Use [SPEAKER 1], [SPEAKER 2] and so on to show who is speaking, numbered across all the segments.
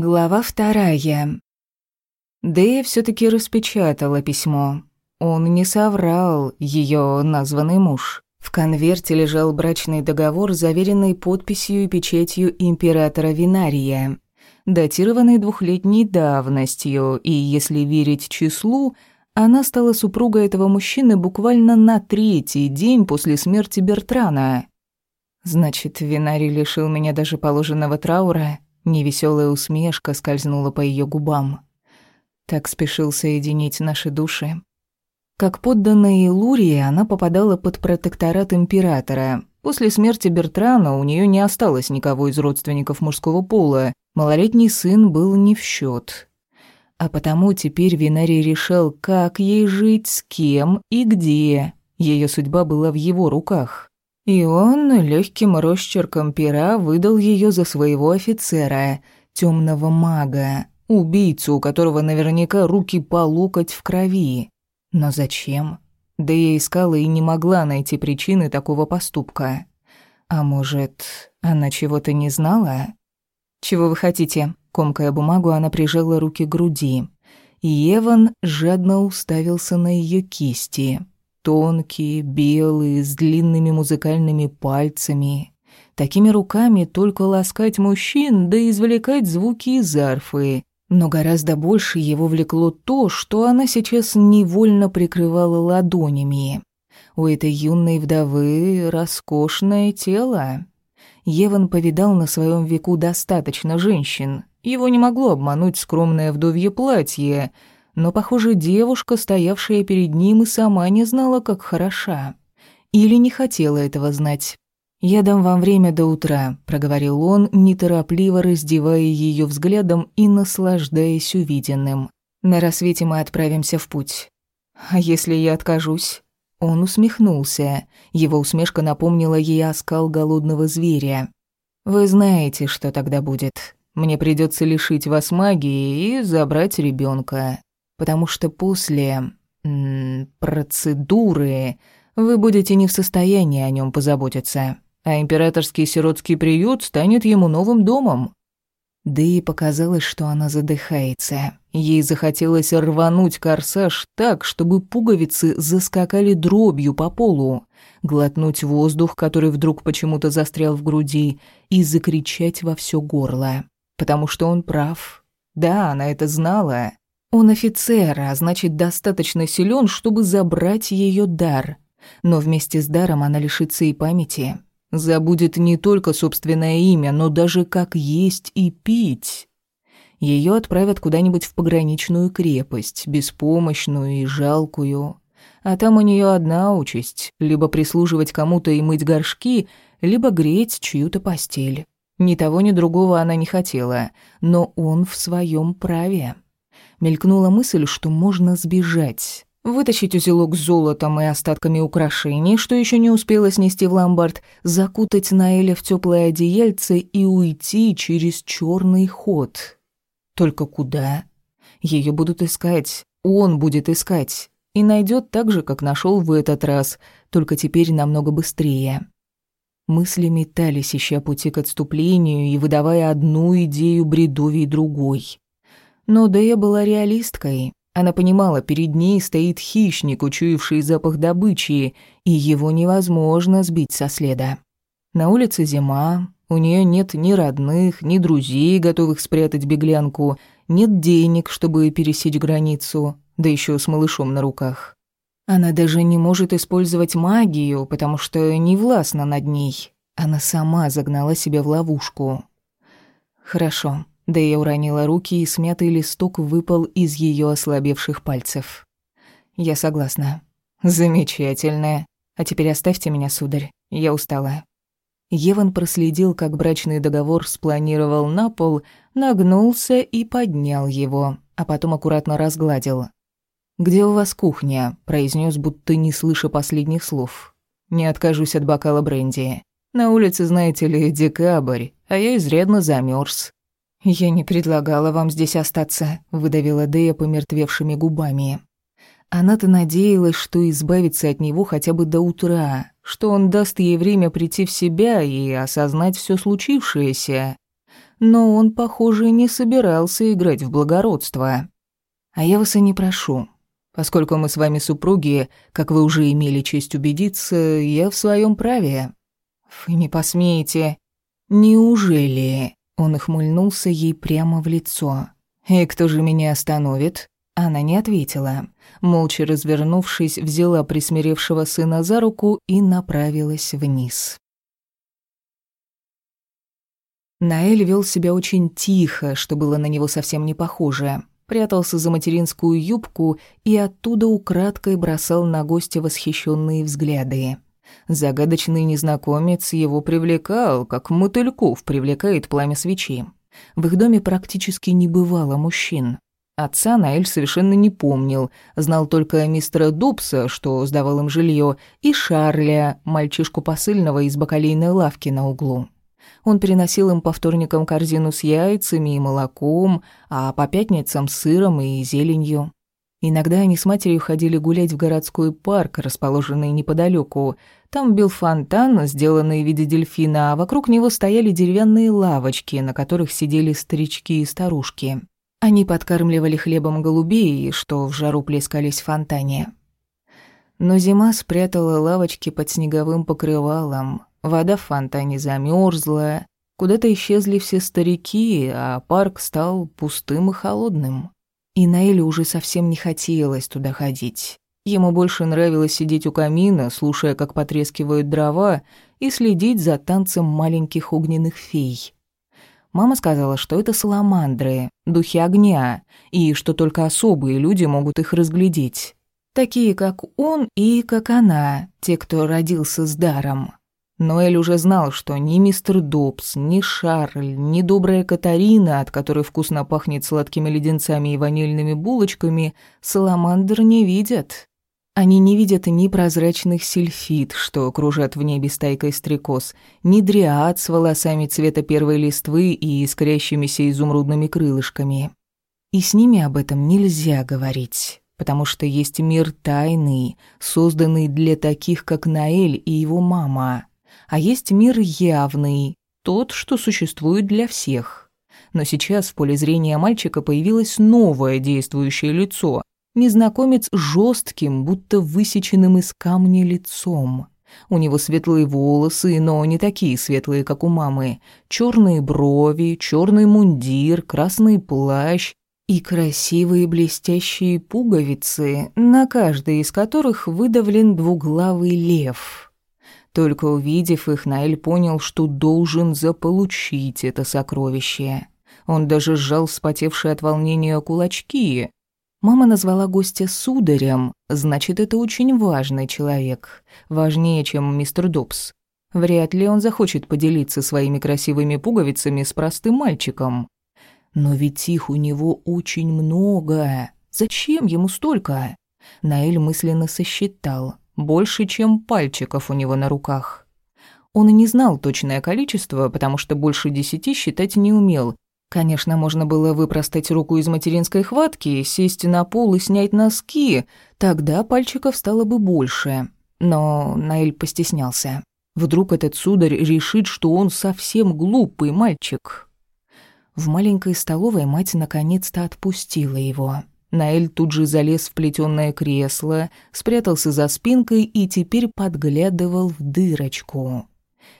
[SPEAKER 1] Глава вторая. Дэя все-таки распечатала письмо. Он не соврал, ее названный муж. В конверте лежал брачный договор, заверенный подписью и печатью императора Винария, датированный двухлетней давностью, и, если верить числу, она стала супругой этого мужчины буквально на третий день после смерти Бертрана. Значит, Винарий лишил меня даже положенного траура, Невеселая усмешка скользнула по ее губам. Так спешил соединить наши души. Как подданная Илурии, она попадала под протекторат императора. После смерти Бертрана у нее не осталось никого из родственников мужского пола. Малолетний сын был не в счет. А потому теперь Винарий решал, как ей жить, с кем и где. Ее судьба была в его руках. И он легким росчерком пера выдал ее за своего офицера, темного мага, убийцу, у которого наверняка руки по локоть в крови. Но зачем? Да я искала и не могла найти причины такого поступка. А может, она чего-то не знала? «Чего вы хотите?» Комкая бумагу, она прижала руки к груди. И Эван жадно уставился на ее кисти. Тонкие, белые, с длинными музыкальными пальцами. Такими руками только ласкать мужчин, да извлекать звуки из арфы. Но гораздо больше его влекло то, что она сейчас невольно прикрывала ладонями. У этой юной вдовы роскошное тело. Еван повидал на своем веку достаточно женщин. Его не могло обмануть скромное вдовье платье — но, похоже, девушка, стоявшая перед ним, и сама не знала, как хороша. Или не хотела этого знать. «Я дам вам время до утра», — проговорил он, неторопливо раздевая ее взглядом и наслаждаясь увиденным. «На рассвете мы отправимся в путь». «А если я откажусь?» Он усмехнулся. Его усмешка напомнила ей оскал голодного зверя. «Вы знаете, что тогда будет. Мне придется лишить вас магии и забрать ребенка потому что после процедуры вы будете не в состоянии о нем позаботиться, а императорский сиротский приют станет ему новым домом. Да и показалось, что она задыхается. Ей захотелось рвануть корсаж так, чтобы пуговицы заскакали дробью по полу, глотнуть воздух, который вдруг почему-то застрял в груди, и закричать во все горло. Потому что он прав. Да, она это знала. Он офицер, а значит, достаточно силен, чтобы забрать ее дар. Но вместе с даром она лишится и памяти. Забудет не только собственное имя, но даже как есть и пить. Ее отправят куда-нибудь в пограничную крепость, беспомощную и жалкую. А там у нее одна участь — либо прислуживать кому-то и мыть горшки, либо греть чью-то постель. Ни того, ни другого она не хотела, но он в своем праве. Мелькнула мысль, что можно сбежать. Вытащить узелок с золотом и остатками украшений, что еще не успела снести в ломбард, закутать Наэля в теплое одеяльце и уйти через черный ход. Только куда? Ее будут искать, он будет искать. И найдет так же, как нашел в этот раз, только теперь намного быстрее. Мысли метались, ища пути к отступлению и выдавая одну идею бредовей другой. Но Дэя была реалисткой. Она понимала, перед ней стоит хищник, учуявший запах добычи, и его невозможно сбить со следа. На улице зима, у нее нет ни родных, ни друзей, готовых спрятать беглянку, нет денег, чтобы пересечь границу, да еще с малышом на руках. Она даже не может использовать магию, потому что не властна над ней. Она сама загнала себя в ловушку. Хорошо, да я уронила руки, и смятый листок выпал из ее ослабевших пальцев. «Я согласна». «Замечательно. А теперь оставьте меня, сударь. Я устала». Еван проследил, как брачный договор спланировал на пол, нагнулся и поднял его, а потом аккуратно разгладил. «Где у вас кухня?» – произнес, будто не слыша последних слов. «Не откажусь от бокала бренди. На улице, знаете ли, декабрь, а я изрядно замерз. «Я не предлагала вам здесь остаться», — выдавила Дея помертвевшими губами. Она-то надеялась, что избавится от него хотя бы до утра, что он даст ей время прийти в себя и осознать все случившееся. но он, похоже, не собирался играть в благородство. А я вас и не прошу. Поскольку мы с вами супруги, как вы уже имели честь убедиться, я в своем праве. Вы не посмеете. Неужели? Он охмыльнулся ей прямо в лицо. И кто же меня остановит? Она не ответила. Молча развернувшись, взяла присмиревшего сына за руку и направилась вниз. Наэль вел себя очень тихо, что было на него совсем не похоже. Прятался за материнскую юбку и оттуда украдкой бросал на гостя восхищенные взгляды. Загадочный незнакомец его привлекал, как мотыльков привлекает пламя свечи. В их доме практически не бывало мужчин. Отца Наэль совершенно не помнил, знал только мистера Дубса, что сдавал им жилье, и Шарля, мальчишку посыльного из бакалейной лавки на углу. Он переносил им по вторникам корзину с яйцами и молоком, а по пятницам с сыром и зеленью. Иногда они с матерью ходили гулять в городской парк, расположенный неподалеку. Там был фонтан, сделанный в виде дельфина, а вокруг него стояли деревянные лавочки, на которых сидели старички и старушки. Они подкармливали хлебом голубей, что в жару плескались в фонтане. Но зима спрятала лавочки под снеговым покрывалом, Вода в фонтане замерзла, куда-то исчезли все старики, а парк стал пустым и холодным. И Наэлю уже совсем не хотелось туда ходить. Ему больше нравилось сидеть у камина, слушая, как потрескивают дрова, и следить за танцем маленьких огненных фей. Мама сказала, что это саламандры, духи огня, и что только особые люди могут их разглядеть. Такие, как он и как она, те, кто родился с даром. Ноэль уже знал, что ни мистер Добс, ни Шарль, ни добрая Катарина, от которой вкусно пахнет сладкими леденцами и ванильными булочками, саламандр не видят. Они не видят ни прозрачных сильфид, что кружат в небе стайкой стрекоз, ни дриад с волосами цвета первой листвы и искрящимися изумрудными крылышками. И с ними об этом нельзя говорить, потому что есть мир тайный, созданный для таких, как Наэль и его мама а есть мир явный, тот, что существует для всех. Но сейчас в поле зрения мальчика появилось новое действующее лицо. Незнакомец жестким, будто высеченным из камня лицом. У него светлые волосы, но не такие светлые, как у мамы. Черные брови, черный мундир, красный плащ и красивые блестящие пуговицы, на каждой из которых выдавлен двуглавый лев. Только увидев их, Наэль понял, что должен заполучить это сокровище. Он даже сжал вспотевшие от волнения кулачки. Мама назвала гостя сударем, значит, это очень важный человек. Важнее, чем мистер Добс. Вряд ли он захочет поделиться своими красивыми пуговицами с простым мальчиком. Но ведь их у него очень много. Зачем ему столько? Наэль мысленно сосчитал больше, чем пальчиков у него на руках. Он и не знал точное количество, потому что больше десяти считать не умел. Конечно, можно было выпростать руку из материнской хватки, сесть на пол и снять носки, тогда пальчиков стало бы больше. Но Наэль постеснялся. Вдруг этот сударь решит, что он совсем глупый мальчик. В маленькой столовой мать наконец-то отпустила его. Наэль тут же залез в плетёное кресло, спрятался за спинкой и теперь подглядывал в дырочку.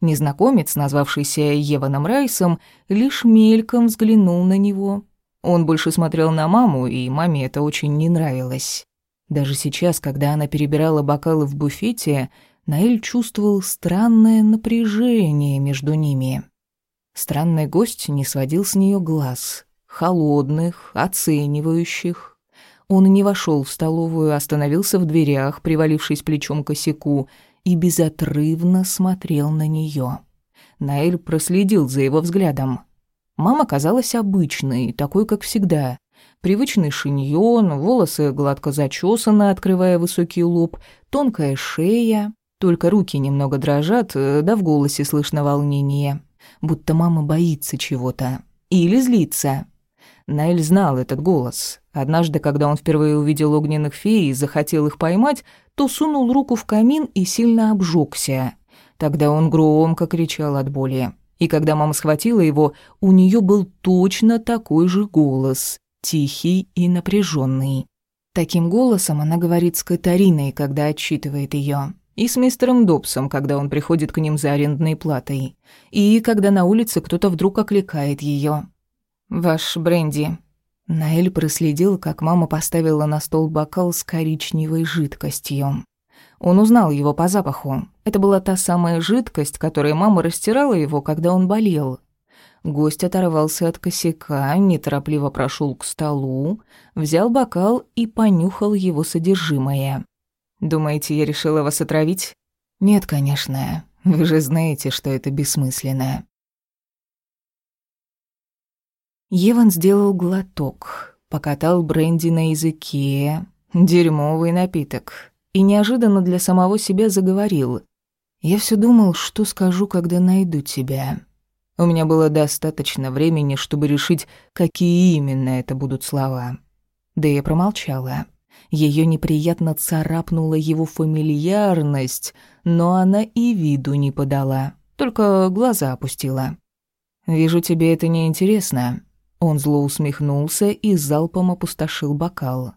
[SPEAKER 1] Незнакомец, назвавшийся Еваном Райсом, лишь мельком взглянул на него. Он больше смотрел на маму, и маме это очень не нравилось. Даже сейчас, когда она перебирала бокалы в буфете, Наэль чувствовал странное напряжение между ними. Странный гость не сводил с нее глаз, холодных, оценивающих, он не вошел в столовую, остановился в дверях, привалившись плечом к косяку, и безотрывно смотрел на нее. Наэль проследил за его взглядом. Мама казалась обычной, такой, как всегда. Привычный шиньон, волосы гладко зачесаны, открывая высокий лоб, тонкая шея. Только руки немного дрожат, да в голосе слышно волнение. Будто мама боится чего-то. Или злится. Наэль знал этот голос. Однажды, когда он впервые увидел огненных фей и захотел их поймать, то сунул руку в камин и сильно обжегся. Тогда он громко кричал от боли. И когда мама схватила его, у нее был точно такой же голос, тихий и напряженный. Таким голосом она говорит с Катариной, когда отчитывает ее, и с мистером Добсом, когда он приходит к ним за арендной платой, и когда на улице кто-то вдруг окликает ее. «Ваш бренди». Наэль проследил, как мама поставила на стол бокал с коричневой жидкостью. Он узнал его по запаху. Это была та самая жидкость, которой мама растирала его, когда он болел. Гость оторвался от косяка, неторопливо прошел к столу, взял бокал и понюхал его содержимое. «Думаете, я решила вас отравить?» «Нет, конечно. Вы же знаете, что это бессмысленно». Еван сделал глоток, покатал бренди на языке. Дерьмовый напиток и неожиданно для самого себя заговорил. «Я все думал, что скажу, когда найду тебя. У меня было достаточно времени, чтобы решить, какие именно это будут слова». Да я промолчала. Ее неприятно царапнула его фамильярность, но она и виду не подала, только глаза опустила. «Вижу, тебе это не интересно. Он зло усмехнулся и залпом опустошил бокал.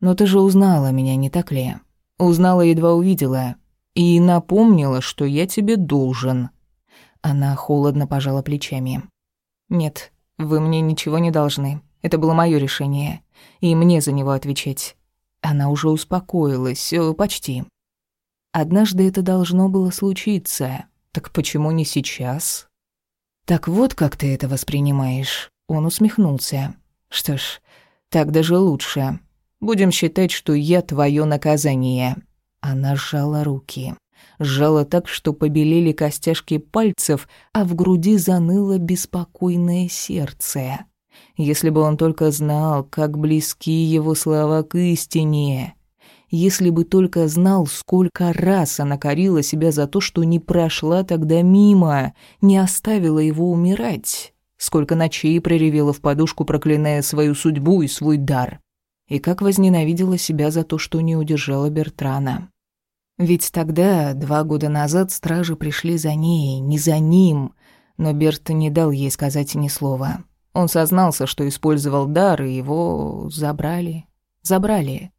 [SPEAKER 1] «Но ты же узнала меня, не так ли? Узнала, едва увидела. И напомнила, что я тебе должен. Она холодно пожала плечами. «Нет, вы мне ничего не должны. Это было мое решение. И мне за него отвечать». Она уже успокоилась, э, почти. Однажды это должно было случиться. Так почему не сейчас? Так вот, как ты это воспринимаешь. Он усмехнулся. Что ж, так даже лучше. Будем считать, что я твое наказание». Она сжала руки. Сжала так, что побелели костяшки пальцев, а в груди заныло беспокойное сердце. Если бы он только знал, как близки его слова к истине. Если бы только знал, сколько раз она корила себя за то, что не прошла тогда мимо, не оставила его умирать. Сколько ночей проревела в подушку, проклиная свою судьбу и свой дар и как возненавидела себя за то, что не удержала Бертрана. Ведь тогда, два года назад, стражи пришли за ней, не за ним, но Берт не дал ей сказать ни слова. Он сознался, что использовал дар, и его забрали. Забрали.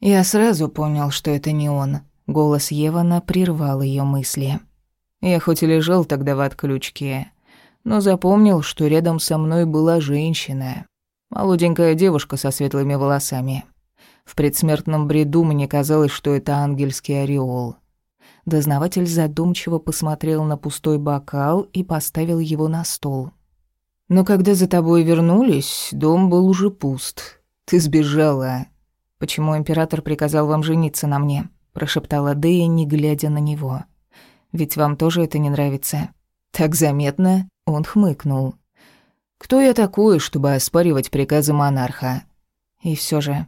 [SPEAKER 1] Я сразу понял, что это не он. Голос Евана прервал ее мысли. Я хоть и лежал тогда в отключке, но запомнил, что рядом со мной была женщина. Молоденькая девушка со светлыми волосами. В предсмертном бреду мне казалось, что это ангельский ореол. Дознаватель задумчиво посмотрел на пустой бокал и поставил его на стол. «Но когда за тобой вернулись, дом был уже пуст. Ты сбежала. Почему император приказал вам жениться на мне?» – прошептала Дея, не глядя на него. «Ведь вам тоже это не нравится?» «Так заметно?» – он хмыкнул. Кто я такой, чтобы оспаривать приказы монарха? И все же,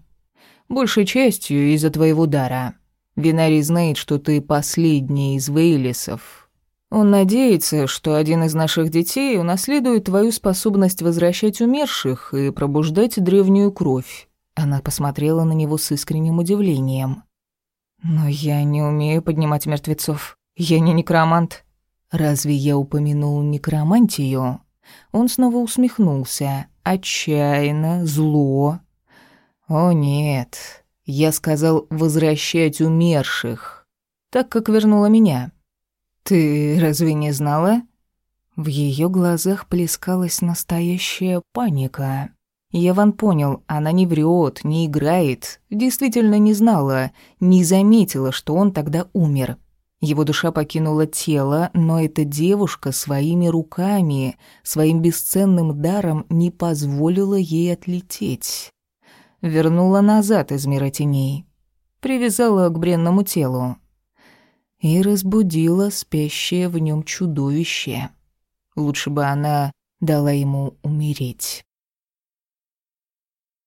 [SPEAKER 1] большей частью из-за твоего дара. Винарий знает, что ты последний из Вейлисов. Он надеется, что один из наших детей унаследует твою способность возвращать умерших и пробуждать древнюю кровь. Она посмотрела на него с искренним удивлением. «Но я не умею поднимать мертвецов. Я не некромант». «Разве я упомянул некромантию?» Он снова усмехнулся. Отчаянно, зло. «О нет, я сказал возвращать умерших, так как вернула меня. Ты разве не знала?» В ее глазах плескалась настоящая паника. Яван понял, она не врет, не играет, действительно не знала, не заметила, что он тогда умер. Его душа покинула тело, но эта девушка своими руками, своим бесценным даром не позволила ей отлететь. Вернула назад из мира теней, привязала к бренному телу и разбудила спящее в нем чудовище. Лучше бы она дала ему умереть.